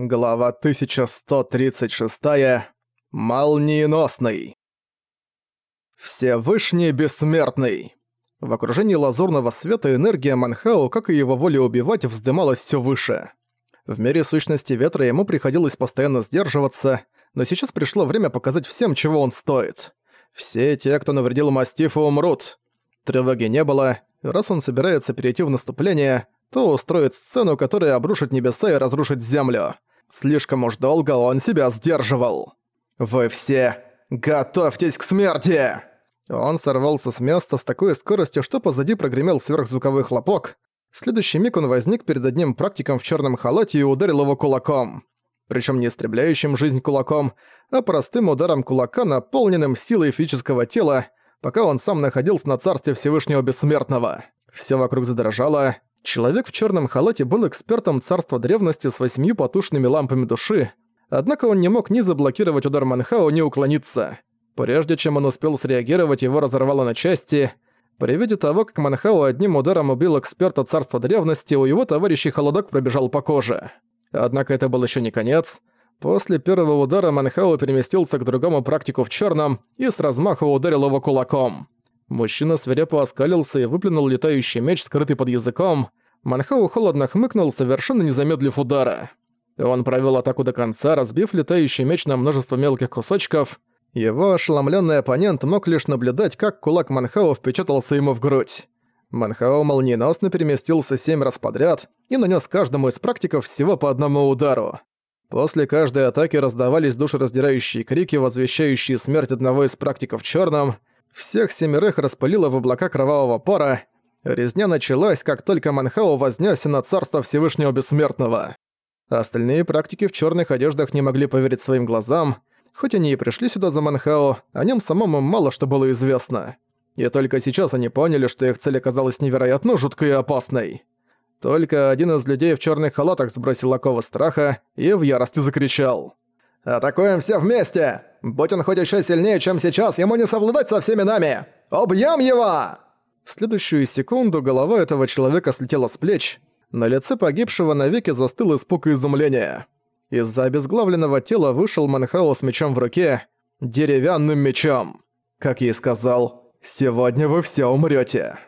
Глава 1136. Молниеносный. Всевышний Бессмертный. В окружении лазурного света энергия Манхао, как и его воля убивать, вздымалась все выше. В мире сущности ветра ему приходилось постоянно сдерживаться, но сейчас пришло время показать всем, чего он стоит. Все те, кто навредил мастифу, умрут. Тревоги не было, раз он собирается перейти в наступление, то устроит сцену, которая обрушит небеса и разрушит землю. Слишком уж долго он себя сдерживал. «Вы все готовьтесь к смерти!» Он сорвался с места с такой скоростью, что позади прогремел сверхзвуковой хлопок. В следующий миг он возник перед одним практиком в черном халате и ударил его кулаком. Причем не истребляющим жизнь кулаком, а простым ударом кулака, наполненным силой физического тела, пока он сам находился на царстве Всевышнего Бессмертного. Все вокруг задрожало, Человек в черном халате был экспертом царства древности с восьмью потушными лампами души, однако он не мог ни заблокировать удар Манхао, ни уклониться. Прежде чем он успел среагировать, его разорвало на части. При виде того, как Манхао одним ударом убил эксперта царства древности, у его товарищей холодок пробежал по коже. Однако это был еще не конец. После первого удара Манхао переместился к другому практику в черном и с размаху ударил его кулаком. Мужчина свирепо оскалился и выплюнул летающий меч, скрытый под языком. Манхау холодно хмыкнул, совершенно не замедлив удара. Он провел атаку до конца, разбив летающий меч на множество мелких кусочков. Его ошеломленный оппонент мог лишь наблюдать, как кулак Манхау впечатался ему в грудь. Манхао молниеносно переместился семь раз подряд и нанес каждому из практиков всего по одному удару. После каждой атаки раздавались душераздирающие крики, возвещающие смерть одного из практиков в черном. Всех семерых распылило в облака кровавого пара. Резня началась, как только Манхао вознесся на царство Всевышнего Бессмертного. Остальные практики в черных одеждах не могли поверить своим глазам. Хоть они и пришли сюда за Манхао, о нем самому мало что было известно. И только сейчас они поняли, что их цель оказалась невероятно жуткой и опасной. Только один из людей в черных халатах сбросил оковы страха и в ярости закричал. «Атакуем все вместе! Будь он хоть еще сильнее, чем сейчас, ему не совладать со всеми нами! Убьем его!» В следующую секунду голова этого человека слетела с плеч, на лице погибшего навеки застыл испуг и изумление. Из-за обезглавленного тела вышел Манхао с мечом в руке, деревянным мечом. Как и сказал, «Сегодня вы все умрете.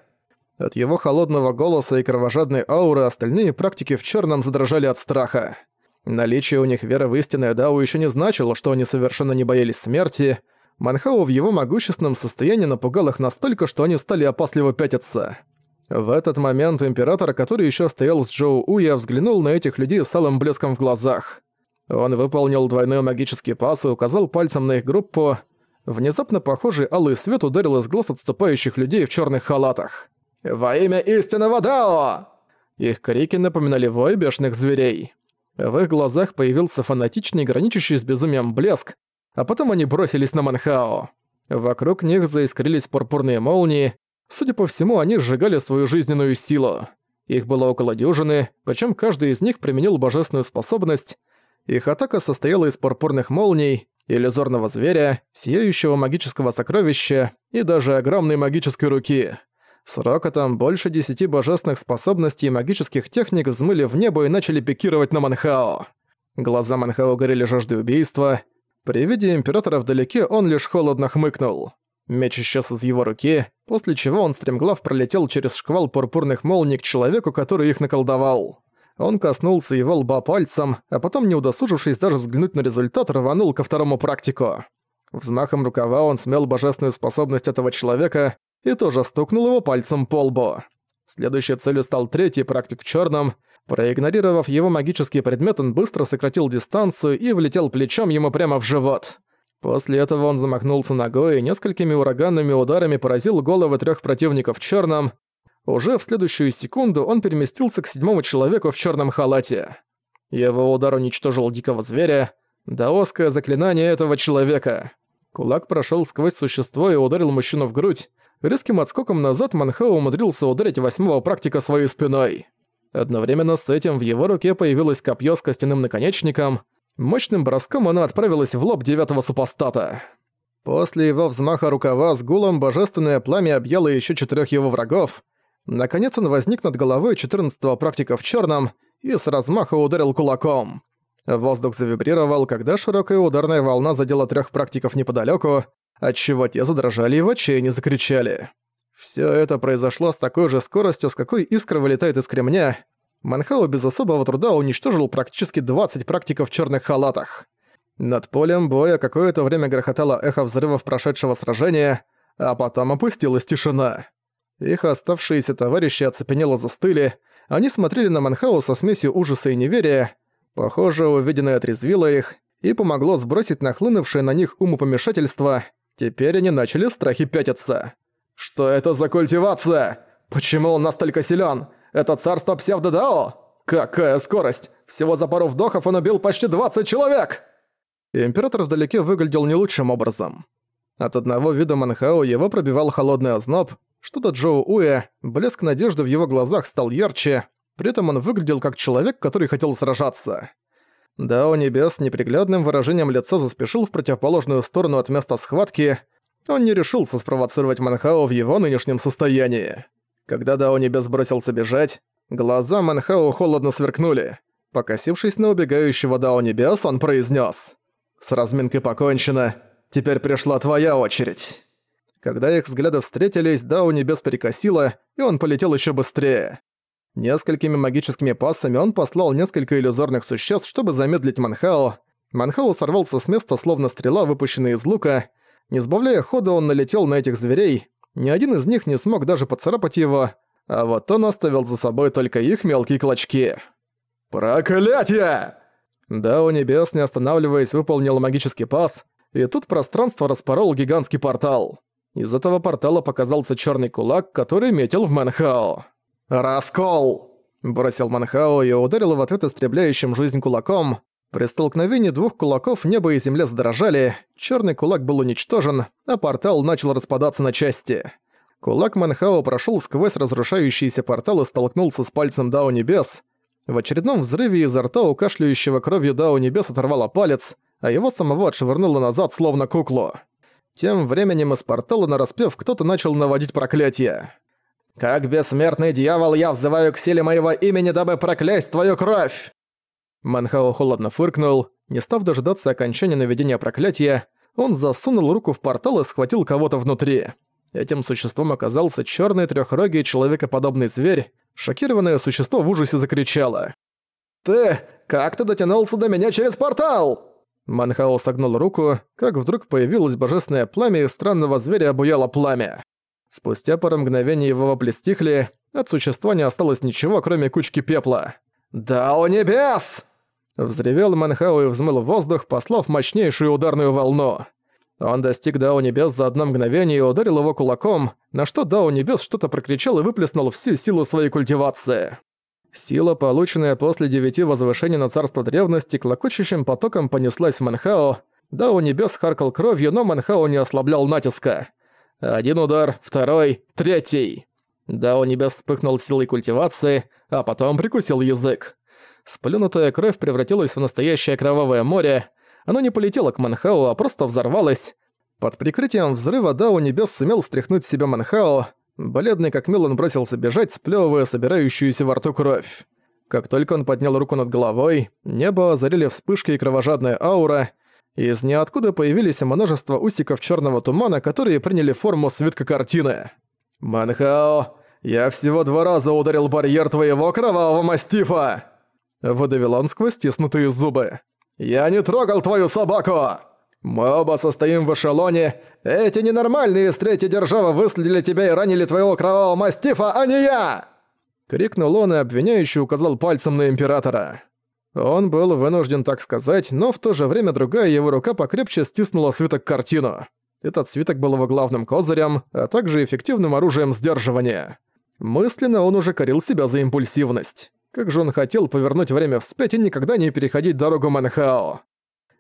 От его холодного голоса и кровожадной ауры остальные практики в черном задрожали от страха. Наличие у них веры в истинное Дао еще не значило, что они совершенно не боялись смерти. Манхау в его могущественном состоянии напугал их настолько, что они стали опасливо пятиться. В этот момент император, который еще стоял с Джоу Уя, взглянул на этих людей с алым блеском в глазах. Он выполнил двойной магический пас и указал пальцем на их группу. Внезапно похожий алый свет ударил из глаз отступающих людей в черных халатах. «Во имя истинного Дао!» Их крики напоминали вой бешеных зверей. В их глазах появился фанатичный, граничащий с безумием блеск, а потом они бросились на Манхао. Вокруг них заискрились пурпурные молнии, судя по всему, они сжигали свою жизненную силу. Их было около дюжины, причем каждый из них применил божественную способность. Их атака состояла из пурпурных молний, иллюзорного зверя, сияющего магического сокровища и даже огромной магической руки. С рокотом больше десяти божественных способностей и магических техник взмыли в небо и начали пикировать на Манхао. Глаза Манхао горели жаждой убийства. При виде Императора вдалеке он лишь холодно хмыкнул. Меч исчез из его руки, после чего он стремглав пролетел через шквал пурпурных молний к человеку, который их наколдовал. Он коснулся его лба пальцем, а потом, не удосужившись даже взглянуть на результат, рванул ко второму практику. Взмахом рукава он смел божественную способность этого человека, и тоже стукнул его пальцем по лбу. Следующей целью стал третий практик в черном. Проигнорировав его магический предмет, он быстро сократил дистанцию и влетел плечом ему прямо в живот. После этого он замахнулся ногой и несколькими ураганными ударами поразил головы трех противников в черном. Уже в следующую секунду он переместился к седьмому человеку в черном халате. Его удар уничтожил дикого зверя, даосское заклинание этого человека. Кулак прошел сквозь существо и ударил мужчину в грудь, Резким отскоком назад Манхау умудрился ударить восьмого практика своей спиной. Одновременно с этим в его руке появилось копье с костяным наконечником. Мощным броском оно отправилось в лоб девятого супостата. После его взмаха рукава с гулом божественное пламя объяло еще четырех его врагов. Наконец он возник над головой четырнадцатого практика в черном и с размаха ударил кулаком. Воздух завибрировал, когда широкая ударная волна задела трех практиков неподалеку, отчего те задрожали и в отчаянии закричали. Все это произошло с такой же скоростью, с какой искра вылетает из кремня. Манхао без особого труда уничтожил практически 20 практиков в черных халатах. Над полем боя какое-то время грохотало эхо взрывов прошедшего сражения, а потом опустилась тишина. Их оставшиеся товарищи оцепенело застыли, они смотрели на Манхау со смесью ужаса и неверия. Похоже, увиденное отрезвило их и помогло сбросить нахлынувшее на них умопомешательство. Теперь они начали в страхе пятиться. «Что это за культивация? Почему он настолько силен? Это царство псевдодао? Какая скорость! Всего за пару вдохов он убил почти 20 человек!» Император вдалеке выглядел не лучшим образом. От одного вида Манхао его пробивал холодный озноб, что-то Джоу Уэ, блеск надежды в его глазах стал ярче, при этом он выглядел как человек, который хотел сражаться. Дао Небес неприглядным выражением лица заспешил в противоположную сторону от места схватки, он не решился спровоцировать Манхао в его нынешнем состоянии. Когда Дао Небес бросился бежать, глаза Манхао холодно сверкнули. Покосившись на убегающего Дао Небес, он произнес: «С разминкой покончено. Теперь пришла твоя очередь». Когда их взгляды встретились, Дао Небес перекосило, и он полетел еще быстрее. Несколькими магическими пассами он послал несколько иллюзорных существ, чтобы замедлить Манхао. Манхао сорвался с места, словно стрела, выпущенная из лука. Не сбавляя хода, он налетел на этих зверей. Ни один из них не смог даже поцарапать его, а вот он оставил за собой только их мелкие клочки. «Проклятие!» Дао Небес, не останавливаясь, выполнил магический пас, и тут пространство распорол гигантский портал. Из этого портала показался черный кулак, который метил в Манхао. «Раскол!» – бросил Манхао и ударил в ответ истребляющим жизнь кулаком. При столкновении двух кулаков небо и земля задрожали, черный кулак был уничтожен, а портал начал распадаться на части. Кулак Манхао прошел сквозь разрушающийся портал и столкнулся с пальцем Дао Небес. В очередном взрыве изо рта у кашляющего кровью Дао Небес оторвало палец, а его самого отшвырнуло назад, словно куклу. Тем временем из портала нараспев кто-то начал наводить проклятие. «Как бессмертный дьявол, я взываю к силе моего имени, дабы проклясть твою кровь!» Манхао холодно фыркнул, не став дожидаться окончания наведения проклятия, он засунул руку в портал и схватил кого-то внутри. Этим существом оказался черный трехрогий человекоподобный зверь. Шокированное существо в ужасе закричало. «Ты! Как ты дотянулся до меня через портал?» Манхао согнул руку, как вдруг появилось божественное пламя и странного зверя обуяло пламя. Спустя пару мгновений его вопли стихли, от существа не осталось ничего, кроме кучки пепла. «Дао небес!» Взревел Манхао и взмыл в воздух, послав мощнейшую ударную волну. Он достиг Дао Небес за одно мгновение и ударил его кулаком, на что Дао Небес что-то прокричал и выплеснул всю силу своей культивации. Сила, полученная после девяти возвышений на царство древности, клокочущим потоком понеслась в Манхао. Да, у небес харкал кровью, но Манхао не ослаблял натиска. Один удар, второй, третий. Да, у небес вспыхнул силой культивации, а потом прикусил язык. Сплюнутая кровь превратилась в настоящее кровавое море. Оно не полетело к Манхао, а просто взорвалось. Под прикрытием взрыва Дао Небес сумел стряхнуть с себя Манхао, Бледный как мел он бросился бежать, сплёвывая собирающуюся во рту кровь. Как только он поднял руку над головой, небо озарили вспышки и кровожадная аура, из ниоткуда появились множество усиков черного тумана, которые приняли форму свитка картины. «Манхао, я всего два раза ударил барьер твоего кровавого мастифа!» Выдавил он сквозь стиснутые зубы. «Я не трогал твою собаку!» Мы оба состоим в эшелоне. Эти ненормальные из третьей державы выследили тебя и ранили твоего кровавого мастифа, а не я!» Крикнул он и обвиняющий указал пальцем на Императора. Он был вынужден так сказать, но в то же время другая его рука покрепче стиснула свиток картину. Этот свиток был его главным козырем, а также эффективным оружием сдерживания. Мысленно он уже корил себя за импульсивность. Как же он хотел повернуть время вспять и никогда не переходить дорогу Манхао.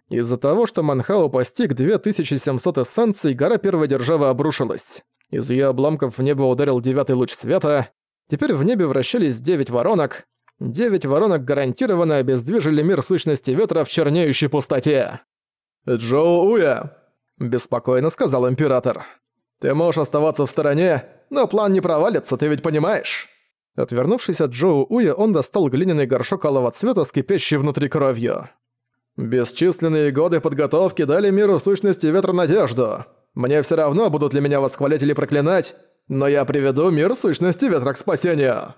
Из-за того, что Манхао постиг 2700 эссенций, гора Первой Державы обрушилась. Из ее обломков в небо ударил девятый луч света. Теперь в небе вращались девять воронок. Девять воронок гарантированно обездвижили мир сущности ветра в чернеющей пустоте. «Джоу Уя!» – беспокойно сказал Император. «Ты можешь оставаться в стороне, но план не провалится, ты ведь понимаешь?» Отвернувшись от Джоу Уя, он достал глиняный горшок алого цвета с кипящей внутри кровью. Бесчисленные годы подготовки дали миру сущности ветра надежду. Мне все равно, будут ли меня восхвалять или проклинать, но я приведу мир сущности ветра к спасению.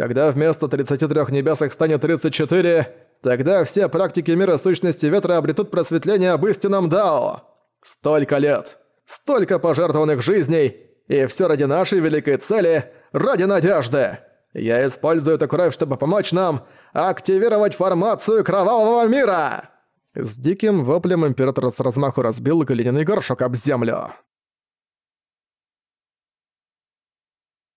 Когда вместо 33 небесах станет 34, тогда все практики мира сущности ветра обретут просветление об истинном Дао. Столько лет, столько пожертвованных жизней, и все ради нашей великой цели, ради надежды. Я использую эту кровь, чтобы помочь нам активировать формацию Кровавого Мира!» С диким воплем император с размаху разбил глиняный горшок об землю.